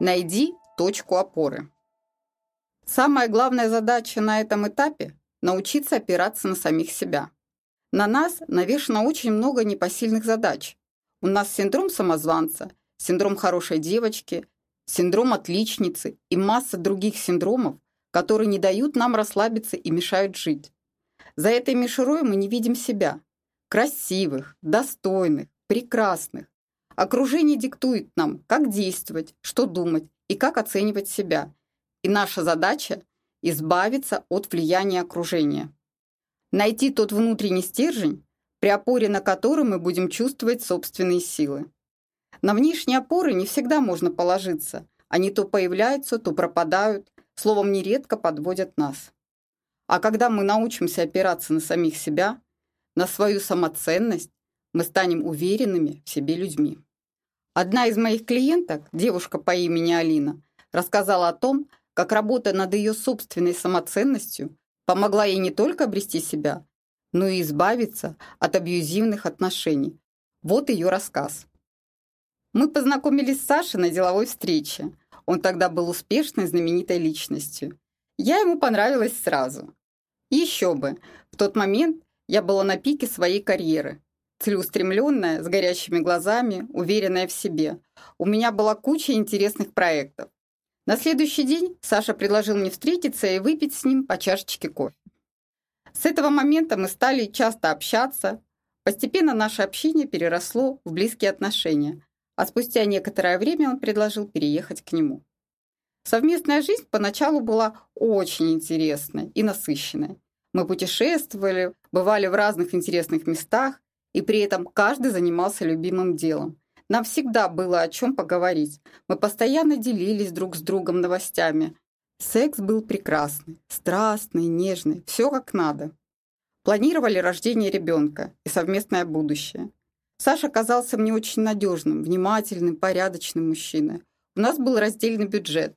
Найди точку опоры. Самая главная задача на этом этапе – научиться опираться на самих себя. На нас навешано очень много непосильных задач. У нас синдром самозванца, синдром хорошей девочки, синдром отличницы и масса других синдромов, которые не дают нам расслабиться и мешают жить. За этой мишурой мы не видим себя. Красивых, достойных, прекрасных. Окружение диктует нам, как действовать, что думать и как оценивать себя. И наша задача – избавиться от влияния окружения. Найти тот внутренний стержень, при опоре на который мы будем чувствовать собственные силы. На внешние опоры не всегда можно положиться. Они то появляются, то пропадают, словом, нередко подводят нас. А когда мы научимся опираться на самих себя, на свою самоценность, мы станем уверенными в себе людьми. Одна из моих клиенток, девушка по имени Алина, рассказала о том, как работа над ее собственной самоценностью помогла ей не только обрести себя, но и избавиться от абьюзивных отношений. Вот ее рассказ. Мы познакомились с Сашей на деловой встрече. Он тогда был успешной, знаменитой личностью. Я ему понравилась сразу. еще бы, в тот момент я была на пике своей карьеры целеустремленная, с горящими глазами, уверенная в себе. У меня была куча интересных проектов. На следующий день Саша предложил мне встретиться и выпить с ним по чашечке кофе. С этого момента мы стали часто общаться. Постепенно наше общение переросло в близкие отношения, а спустя некоторое время он предложил переехать к нему. Совместная жизнь поначалу была очень интересной и насыщенной. Мы путешествовали, бывали в разных интересных местах, и при этом каждый занимался любимым делом. Нам всегда было о чем поговорить. Мы постоянно делились друг с другом новостями. Секс был прекрасный, страстный, нежный, все как надо. Планировали рождение ребенка и совместное будущее. Саша казался мне очень надежным, внимательным, порядочным мужчиной. У нас был раздельный бюджет.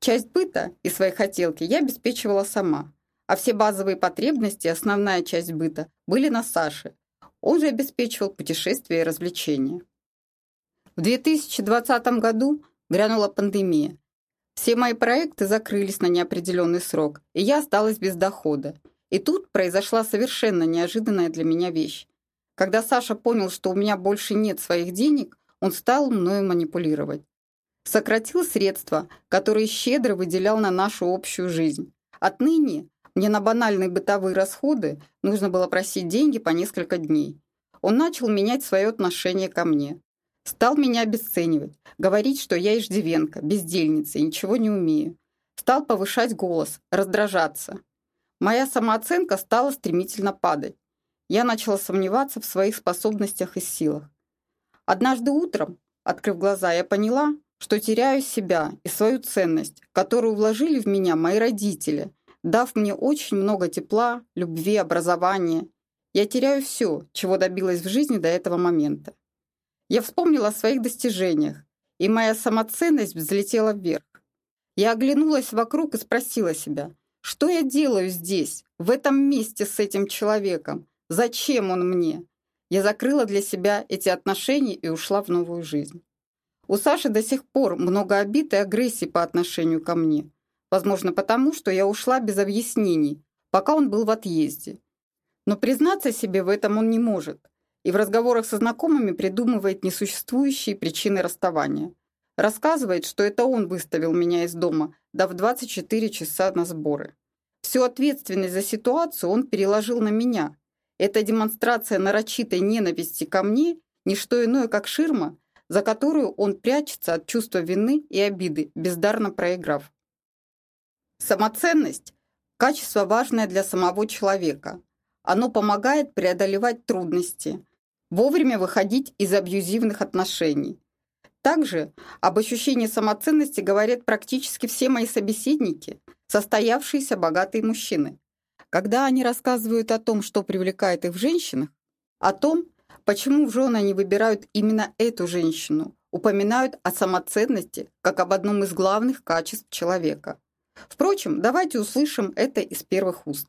Часть быта и свои хотелки я обеспечивала сама, а все базовые потребности, основная часть быта, были на Саше, он же обеспечивал путешествия и развлечения. В 2020 году грянула пандемия. Все мои проекты закрылись на неопределенный срок, и я осталась без дохода. И тут произошла совершенно неожиданная для меня вещь. Когда Саша понял, что у меня больше нет своих денег, он стал мною манипулировать. Сократил средства, которые щедро выделял на нашу общую жизнь. Отныне мне на банальные бытовые расходы нужно было просить деньги по несколько дней. Он начал менять свое отношение ко мне. Стал меня обесценивать, говорить, что я иждивенка, бездельница и ничего не умею. Стал повышать голос, раздражаться. Моя самооценка стала стремительно падать. Я начала сомневаться в своих способностях и силах. Однажды утром, открыв глаза, я поняла, что теряю себя и свою ценность, которую вложили в меня мои родители, дав мне очень много тепла, любви, образования. Я теряю все, чего добилась в жизни до этого момента. Я вспомнила о своих достижениях, и моя самоценность взлетела вверх. Я оглянулась вокруг и спросила себя, что я делаю здесь, в этом месте с этим человеком? Зачем он мне? Я закрыла для себя эти отношения и ушла в новую жизнь. У Саши до сих пор много обид и агрессии по отношению ко мне. Возможно, потому, что я ушла без объяснений, пока он был в отъезде. Но признаться себе в этом он не может. И в разговорах со знакомыми придумывает несуществующие причины расставания. Рассказывает, что это он выставил меня из дома, дав 24 часа на сборы. Всю ответственность за ситуацию он переложил на меня. Эта демонстрация нарочитой ненависти ко мне – не что иное, как ширма, за которую он прячется от чувства вины и обиды, бездарно проиграв. Самоценность – качество важное для самого человека. Оно помогает преодолевать трудности, вовремя выходить из абьюзивных отношений. Также об ощущении самоценности говорят практически все мои собеседники, состоявшиеся богатые мужчины. Когда они рассказывают о том, что привлекает их в женщинах, о том, почему в жены они выбирают именно эту женщину, упоминают о самоценности как об одном из главных качеств человека – Впрочем, давайте услышим это из первых уст.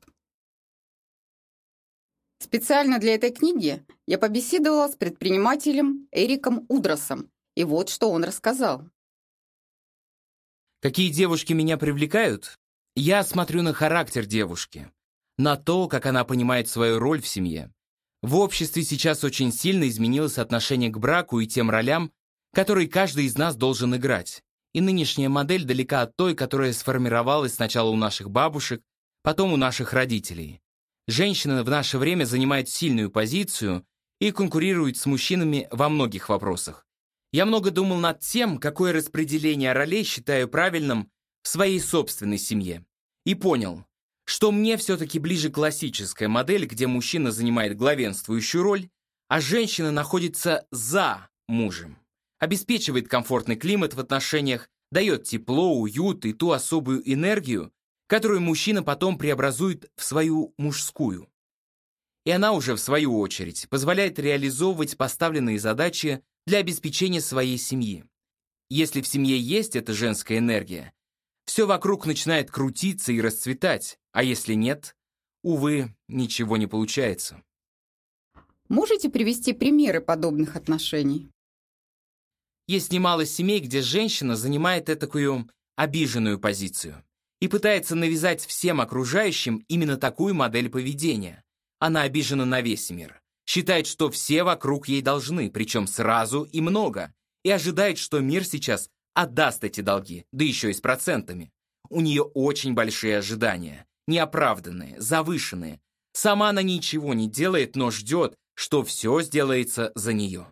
Специально для этой книги я побеседовала с предпринимателем Эриком Удросом, и вот что он рассказал. Какие девушки меня привлекают? Я смотрю на характер девушки, на то, как она понимает свою роль в семье. В обществе сейчас очень сильно изменилось отношение к браку и тем ролям, которые каждый из нас должен играть. И нынешняя модель далека от той, которая сформировалась сначала у наших бабушек, потом у наших родителей. Женщина в наше время занимает сильную позицию и конкурирует с мужчинами во многих вопросах. Я много думал над тем, какое распределение ролей считаю правильным в своей собственной семье. И понял, что мне все-таки ближе классическая модель, где мужчина занимает главенствующую роль, а женщина находится за мужем. Обеспечивает комфортный климат в отношениях, дает тепло, уют и ту особую энергию, которую мужчина потом преобразует в свою мужскую. И она уже, в свою очередь, позволяет реализовывать поставленные задачи для обеспечения своей семьи. Если в семье есть эта женская энергия, все вокруг начинает крутиться и расцветать, а если нет, увы, ничего не получается. Можете привести примеры подобных отношений? Есть немало семей, где женщина занимает такую обиженную позицию и пытается навязать всем окружающим именно такую модель поведения. Она обижена на весь мир, считает, что все вокруг ей должны, причем сразу и много, и ожидает, что мир сейчас отдаст эти долги, да еще и с процентами. У нее очень большие ожидания, неоправданные, завышенные. Сама она ничего не делает, но ждет, что все сделается за нее.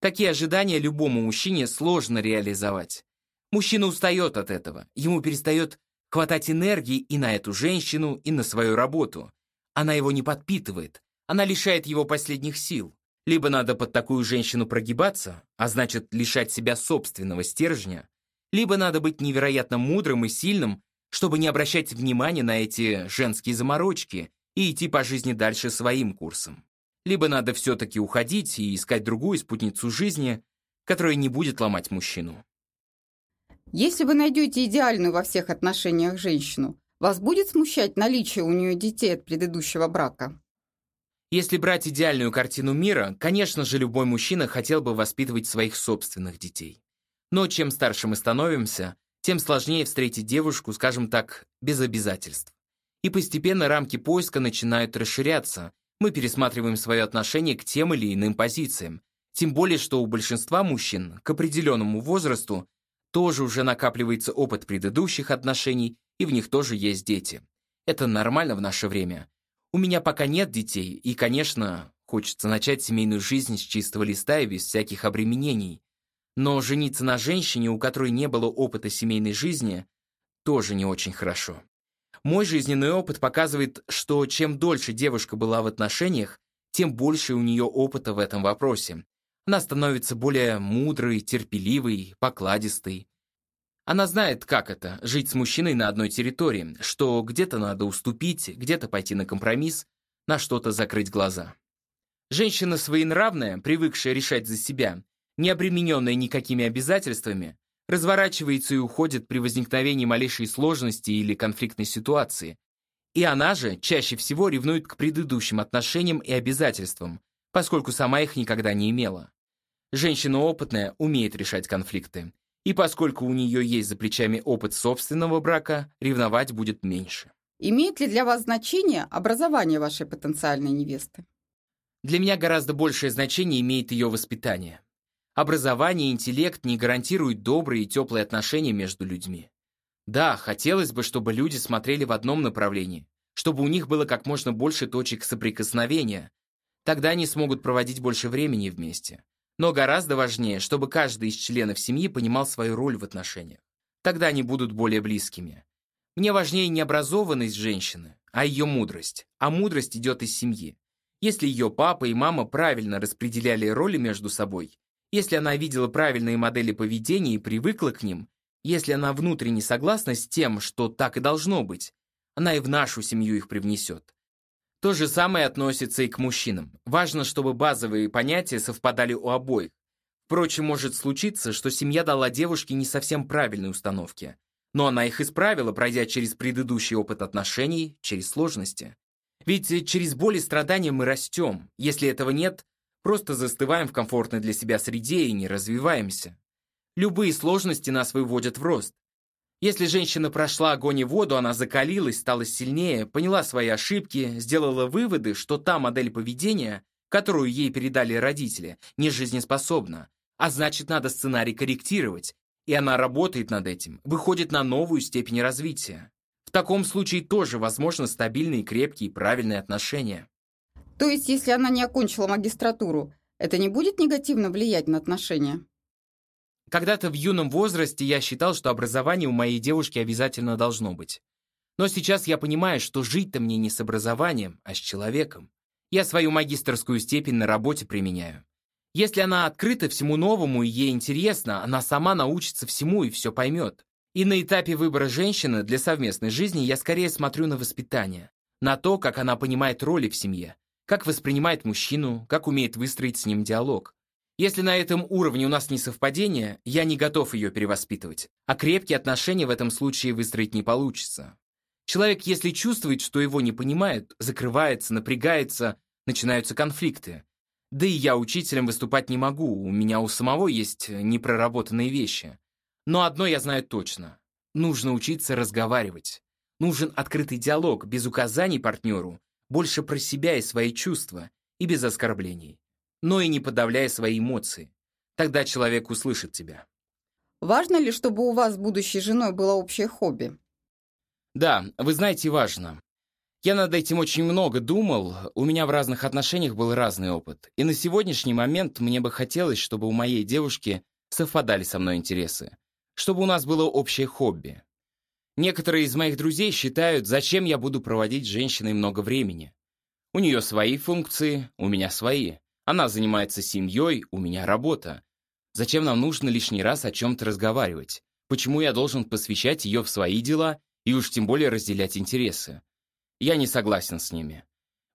Такие ожидания любому мужчине сложно реализовать. Мужчина устает от этого, ему перестает хватать энергии и на эту женщину, и на свою работу. Она его не подпитывает, она лишает его последних сил. Либо надо под такую женщину прогибаться, а значит лишать себя собственного стержня, либо надо быть невероятно мудрым и сильным, чтобы не обращать внимания на эти женские заморочки и идти по жизни дальше своим курсом. Либо надо все-таки уходить и искать другую спутницу жизни, которая не будет ломать мужчину. Если вы найдете идеальную во всех отношениях женщину, вас будет смущать наличие у нее детей от предыдущего брака? Если брать идеальную картину мира, конечно же, любой мужчина хотел бы воспитывать своих собственных детей. Но чем старше мы становимся, тем сложнее встретить девушку, скажем так, без обязательств. И постепенно рамки поиска начинают расширяться, мы пересматриваем свое отношение к тем или иным позициям, тем более, что у большинства мужчин к определенному возрасту тоже уже накапливается опыт предыдущих отношений, и в них тоже есть дети. Это нормально в наше время. У меня пока нет детей, и, конечно, хочется начать семейную жизнь с чистого листа и без всяких обременений. Но жениться на женщине, у которой не было опыта семейной жизни, тоже не очень хорошо. Мой жизненный опыт показывает, что чем дольше девушка была в отношениях, тем больше у нее опыта в этом вопросе. Она становится более мудрой, терпеливой, покладистой. Она знает, как это — жить с мужчиной на одной территории, что где-то надо уступить, где-то пойти на компромисс, на что-то закрыть глаза. Женщина своенравная, привыкшая решать за себя, не обремененная никакими обязательствами, разворачивается и уходит при возникновении малейшей сложности или конфликтной ситуации. И она же чаще всего ревнует к предыдущим отношениям и обязательствам, поскольку сама их никогда не имела. Женщина опытная умеет решать конфликты. И поскольку у нее есть за плечами опыт собственного брака, ревновать будет меньше. Имеет ли для вас значение образование вашей потенциальной невесты? Для меня гораздо большее значение имеет ее воспитание. Образование и интеллект не гарантируют добрые и теплые отношения между людьми. Да, хотелось бы, чтобы люди смотрели в одном направлении, чтобы у них было как можно больше точек соприкосновения. Тогда они смогут проводить больше времени вместе. Но гораздо важнее, чтобы каждый из членов семьи понимал свою роль в отношениях. Тогда они будут более близкими. Мне важнее не образованность женщины, а ее мудрость. А мудрость идет из семьи. Если ее папа и мама правильно распределяли роли между собой, если она видела правильные модели поведения и привыкла к ним, если она внутренне согласна с тем, что так и должно быть, она и в нашу семью их привнесет. То же самое относится и к мужчинам. Важно, чтобы базовые понятия совпадали у обоих. Впрочем, может случиться, что семья дала девушке не совсем правильные установки. Но она их исправила, пройдя через предыдущий опыт отношений, через сложности. Ведь через боль и страдания мы растем. Если этого нет, просто застываем в комфортной для себя среде и не развиваемся. Любые сложности нас выводят в рост. Если женщина прошла огонь и воду, она закалилась, стала сильнее, поняла свои ошибки, сделала выводы, что та модель поведения, которую ей передали родители, не жизнеспособна, а значит, надо сценарий корректировать, и она работает над этим, выходит на новую степень развития. В таком случае тоже возможно стабильные, крепкие, правильные отношения. То есть, если она не окончила магистратуру, это не будет негативно влиять на отношения? Когда-то в юном возрасте я считал, что образование у моей девушки обязательно должно быть. Но сейчас я понимаю, что жить-то мне не с образованием, а с человеком. Я свою магистрскую степень на работе применяю. Если она открыта всему новому и ей интересно, она сама научится всему и все поймет. И на этапе выбора женщины для совместной жизни я скорее смотрю на воспитание, на то, как она понимает роли в семье, как воспринимает мужчину, как умеет выстроить с ним диалог. Если на этом уровне у нас не совпадение, я не готов ее перевоспитывать, а крепкие отношения в этом случае выстроить не получится. Человек, если чувствует, что его не понимают, закрывается, напрягается, начинаются конфликты. Да и я учителем выступать не могу, у меня у самого есть непроработанные вещи. Но одно я знаю точно. Нужно учиться разговаривать. Нужен открытый диалог, без указаний партнеру, больше про себя и свои чувства, и без оскорблений но и не подавляя свои эмоции. Тогда человек услышит тебя. Важно ли, чтобы у вас с будущей женой было общее хобби? Да, вы знаете, важно. Я над этим очень много думал, у меня в разных отношениях был разный опыт. И на сегодняшний момент мне бы хотелось, чтобы у моей девушки совпадали со мной интересы. Чтобы у нас было общее хобби. Некоторые из моих друзей считают, зачем я буду проводить с женщиной много времени. У нее свои функции, у меня свои. Она занимается семьей, у меня работа. Зачем нам нужно лишний раз о чем-то разговаривать? Почему я должен посвящать ее в свои дела и уж тем более разделять интересы? Я не согласен с ними.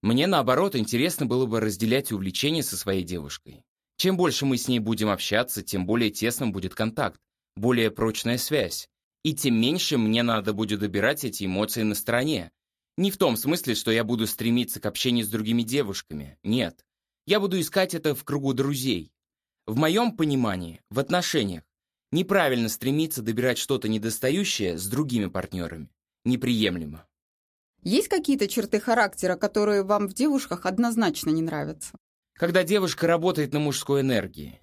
Мне, наоборот, интересно было бы разделять увлечения со своей девушкой. Чем больше мы с ней будем общаться, тем более тесным будет контакт, более прочная связь. И тем меньше мне надо будет добирать эти эмоции на стороне. Не в том смысле, что я буду стремиться к общению с другими девушками. Нет. Я буду искать это в кругу друзей. В моем понимании, в отношениях, неправильно стремиться добирать что-то недостающее с другими партнерами. Неприемлемо. Есть какие-то черты характера, которые вам в девушках однозначно не нравятся? Когда девушка работает на мужской энергии,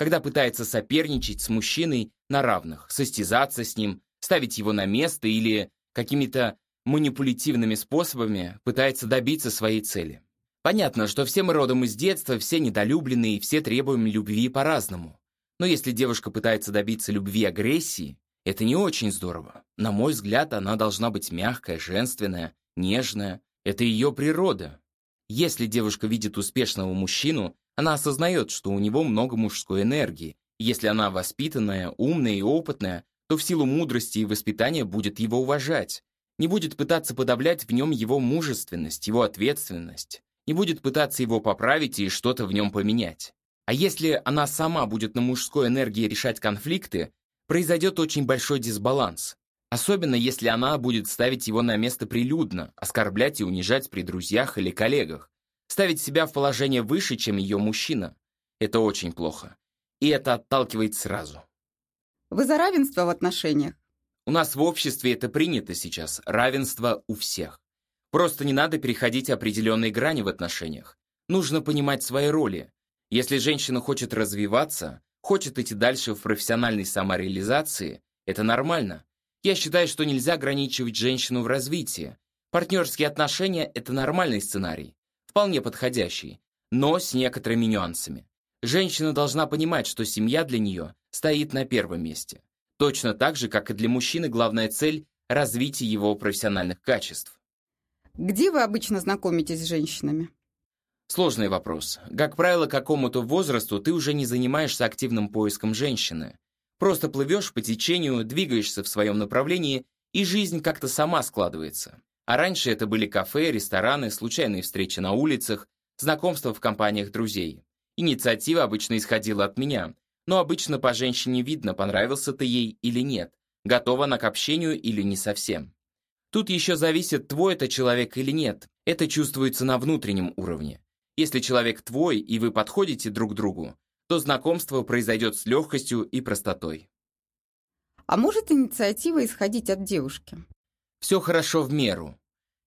когда пытается соперничать с мужчиной на равных, состязаться с ним, ставить его на место или какими-то манипулятивными способами пытается добиться своей цели. Понятно, что все мы родом из детства, все недолюбленные, и все требуем любви по-разному. Но если девушка пытается добиться любви агрессии, это не очень здорово. На мой взгляд, она должна быть мягкая, женственная, нежная. Это ее природа. Если девушка видит успешного мужчину, она осознает, что у него много мужской энергии. Если она воспитанная, умная и опытная, то в силу мудрости и воспитания будет его уважать. Не будет пытаться подавлять в нем его мужественность, его ответственность не будет пытаться его поправить и что-то в нем поменять. А если она сама будет на мужской энергии решать конфликты, произойдет очень большой дисбаланс. Особенно если она будет ставить его на место прилюдно, оскорблять и унижать при друзьях или коллегах, ставить себя в положение выше, чем ее мужчина. Это очень плохо. И это отталкивает сразу. Вы за равенство в отношениях? У нас в обществе это принято сейчас. Равенство у всех. Просто не надо переходить определенные грани в отношениях. Нужно понимать свои роли. Если женщина хочет развиваться, хочет идти дальше в профессиональной самореализации, это нормально. Я считаю, что нельзя ограничивать женщину в развитии. Партнерские отношения – это нормальный сценарий, вполне подходящий, но с некоторыми нюансами. Женщина должна понимать, что семья для нее стоит на первом месте. Точно так же, как и для мужчины главная цель – развитие его профессиональных качеств. Где вы обычно знакомитесь с женщинами? Сложный вопрос. Как правило, к какому-то возрасту ты уже не занимаешься активным поиском женщины. Просто плывешь по течению, двигаешься в своем направлении, и жизнь как-то сама складывается. А раньше это были кафе, рестораны, случайные встречи на улицах, знакомства в компаниях друзей. Инициатива обычно исходила от меня, но обычно по женщине видно, понравился ты ей или нет, готова она к общению или не совсем. Тут еще зависит, твой это человек или нет. Это чувствуется на внутреннем уровне. Если человек твой, и вы подходите друг к другу, то знакомство произойдет с легкостью и простотой. А может инициатива исходить от девушки? Все хорошо в меру.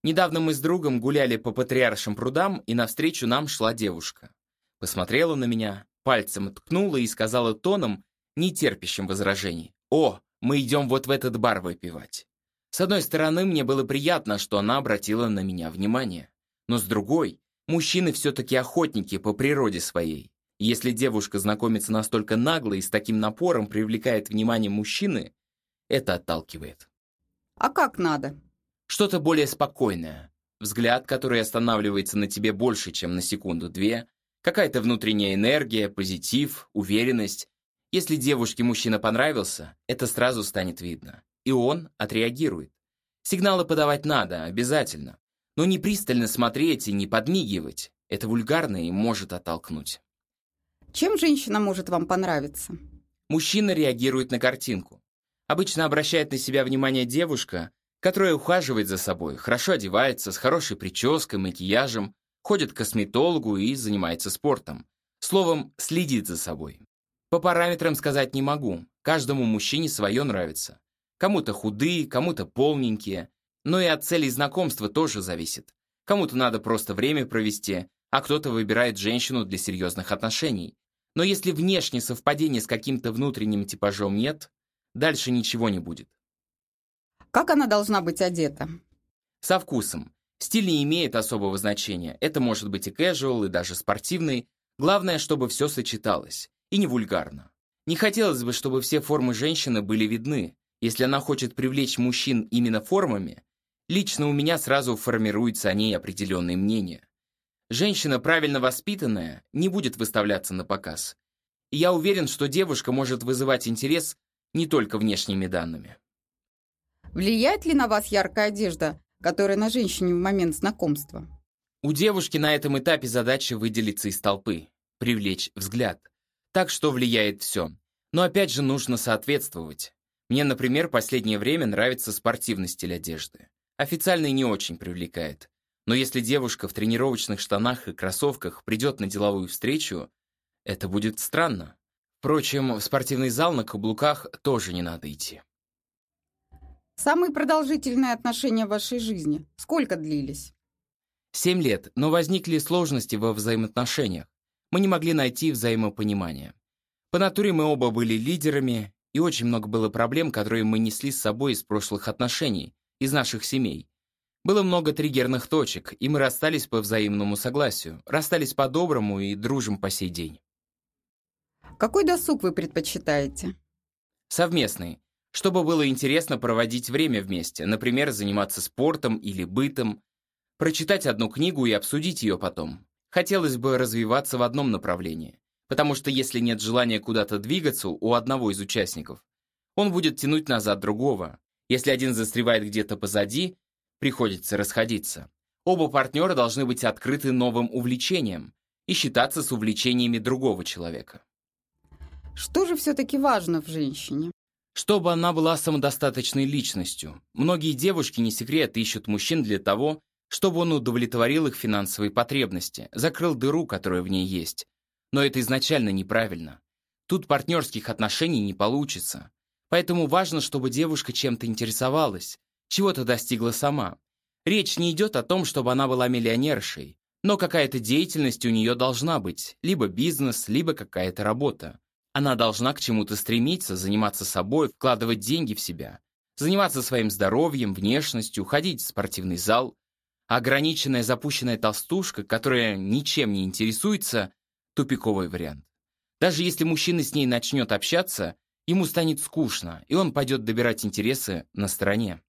Недавно мы с другом гуляли по патриаршим прудам, и навстречу нам шла девушка. Посмотрела на меня, пальцем ткнула и сказала тоном, не терпящим возражений. «О, мы идем вот в этот бар выпивать». С одной стороны, мне было приятно, что она обратила на меня внимание. Но с другой, мужчины все-таки охотники по природе своей. Если девушка знакомится настолько нагло и с таким напором привлекает внимание мужчины, это отталкивает. А как надо? Что-то более спокойное. Взгляд, который останавливается на тебе больше, чем на секунду-две. Какая-то внутренняя энергия, позитив, уверенность. Если девушке мужчина понравился, это сразу станет видно. И он отреагирует. Сигналы подавать надо, обязательно. Но не пристально смотреть и не подмигивать. Это вульгарно и может оттолкнуть. Чем женщина может вам понравиться? Мужчина реагирует на картинку. Обычно обращает на себя внимание девушка, которая ухаживает за собой, хорошо одевается, с хорошей прической, макияжем, ходит к косметологу и занимается спортом. Словом, следит за собой. По параметрам сказать не могу. Каждому мужчине свое нравится. Кому-то худые, кому-то полненькие. Но и от целей знакомства тоже зависит. Кому-то надо просто время провести, а кто-то выбирает женщину для серьезных отношений. Но если внешне совпадения с каким-то внутренним типажом нет, дальше ничего не будет. Как она должна быть одета? Со вкусом. Стиль не имеет особого значения. Это может быть и casual, и даже спортивный. Главное, чтобы все сочеталось. И не вульгарно. Не хотелось бы, чтобы все формы женщины были видны. Если она хочет привлечь мужчин именно формами, лично у меня сразу формируется о ней определенное мнение. Женщина, правильно воспитанная, не будет выставляться на показ. И я уверен, что девушка может вызывать интерес не только внешними данными. Влияет ли на вас яркая одежда, которая на женщине в момент знакомства? У девушки на этом этапе задача выделиться из толпы, привлечь взгляд. Так что влияет все. Но опять же нужно соответствовать. Мне, например, последнее время нравится спортивный стиль одежды. Официальный не очень привлекает. Но если девушка в тренировочных штанах и кроссовках придет на деловую встречу, это будет странно. Впрочем, в спортивный зал на каблуках тоже не надо идти. Самые продолжительные отношения в вашей жизни сколько длились? Семь лет, но возникли сложности во взаимоотношениях. Мы не могли найти взаимопонимания. По натуре мы оба были лидерами, и очень много было проблем, которые мы несли с собой из прошлых отношений, из наших семей. Было много триггерных точек, и мы расстались по взаимному согласию, расстались по-доброму и дружим по сей день. Какой досуг вы предпочитаете? Совместный, чтобы было интересно проводить время вместе, например, заниматься спортом или бытом, прочитать одну книгу и обсудить ее потом. Хотелось бы развиваться в одном направлении, потому что если нет желания куда-то двигаться у одного из участников, он будет тянуть назад другого. Если один застревает где-то позади, приходится расходиться. Оба партнера должны быть открыты новым увлечениям и считаться с увлечениями другого человека. Что же все-таки важно в женщине? Чтобы она была самодостаточной личностью. Многие девушки, не секрет, ищут мужчин для того, чтобы он удовлетворил их финансовые потребности, закрыл дыру, которая в ней есть. Но это изначально неправильно. Тут партнерских отношений не получится. Поэтому важно, чтобы девушка чем-то интересовалась, чего-то достигла сама. Речь не идет о том, чтобы она была миллионершей, но какая-то деятельность у нее должна быть, либо бизнес, либо какая-то работа. Она должна к чему-то стремиться, заниматься собой, вкладывать деньги в себя, заниматься своим здоровьем, внешностью, ходить в спортивный зал. ограниченная запущенная толстушка, которая ничем не интересуется, тупиковый вариант. Даже если мужчина с ней начнет общаться, ему станет скучно, и он пойдет добирать интересы на стороне.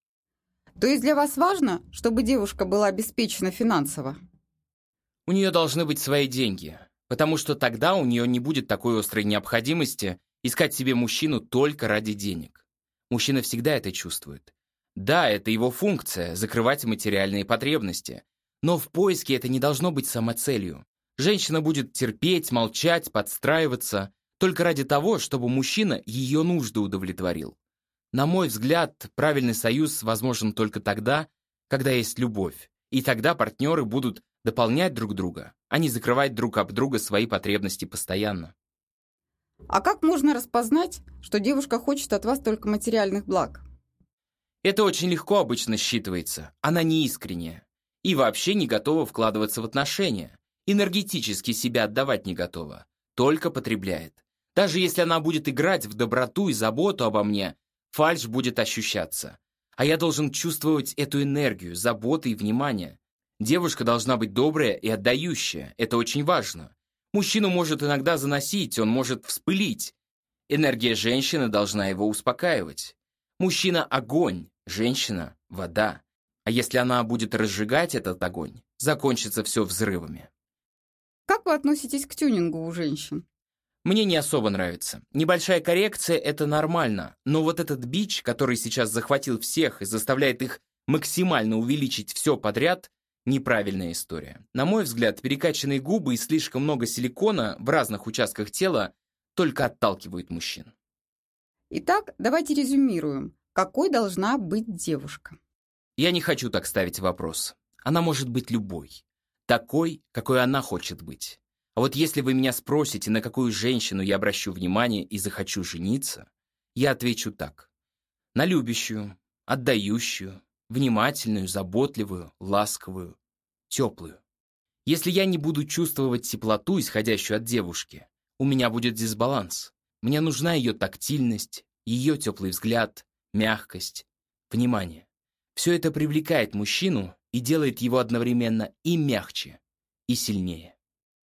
То есть для вас важно, чтобы девушка была обеспечена финансово? У нее должны быть свои деньги, потому что тогда у нее не будет такой острой необходимости искать себе мужчину только ради денег. Мужчина всегда это чувствует. Да, это его функция – закрывать материальные потребности. Но в поиске это не должно быть самоцелью. Женщина будет терпеть, молчать, подстраиваться только ради того, чтобы мужчина ее нужды удовлетворил. На мой взгляд, правильный союз возможен только тогда, когда есть любовь. И тогда партнеры будут дополнять друг друга, а не закрывать друг об друга свои потребности постоянно. А как можно распознать, что девушка хочет от вас только материальных благ? Это очень легко обычно считывается. Она не искренняя. И вообще не готова вкладываться в отношения. Энергетически себя отдавать не готова. Только потребляет. Даже если она будет играть в доброту и заботу обо мне, фальшь будет ощущаться. А я должен чувствовать эту энергию, заботу и внимание. Девушка должна быть добрая и отдающая. Это очень важно. Мужчину может иногда заносить, он может вспылить. Энергия женщины должна его успокаивать. Мужчина — огонь, женщина — вода. А если она будет разжигать этот огонь, закончится все взрывами. Как вы относитесь к тюнингу у женщин? Мне не особо нравится. Небольшая коррекция — это нормально, но вот этот бич, который сейчас захватил всех и заставляет их максимально увеличить все подряд, неправильная история. На мой взгляд, перекачанные губы и слишком много силикона в разных участках тела только отталкивают мужчин. Итак, давайте резюмируем. Какой должна быть девушка? Я не хочу так ставить вопрос. Она может быть любой. Такой, какой она хочет быть. А вот если вы меня спросите, на какую женщину я обращу внимание и захочу жениться, я отвечу так. На любящую, отдающую, внимательную, заботливую, ласковую, теплую. Если я не буду чувствовать теплоту, исходящую от девушки, у меня будет дисбаланс. Мне нужна ее тактильность, ее теплый взгляд, мягкость, внимание. Все это привлекает мужчину и делает его одновременно и мягче, и сильнее.